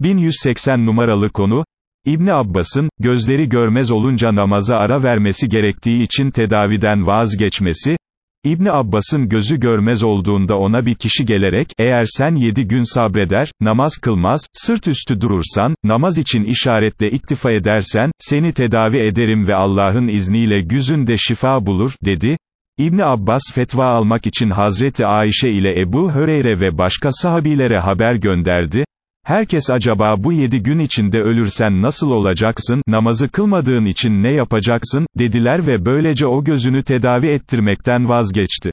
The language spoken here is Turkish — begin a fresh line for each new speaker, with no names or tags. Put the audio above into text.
1180 numaralı konu, İbni Abbas'ın, gözleri görmez olunca namaza ara vermesi gerektiği için tedaviden vazgeçmesi, İbni Abbas'ın gözü görmez olduğunda ona bir kişi gelerek, eğer sen yedi gün sabreder, namaz kılmaz, sırt üstü durursan, namaz için işaretle iktifa edersen, seni tedavi ederim ve Allah'ın izniyle güzünde şifa bulur, dedi. İbni Abbas fetva almak için Hazreti Ayşe ile Ebu Höreyre ve başka sahabilere haber gönderdi. Herkes acaba bu yedi gün içinde ölürsen nasıl olacaksın, namazı kılmadığın için ne yapacaksın, dediler ve böylece o gözünü tedavi ettirmekten vazgeçti.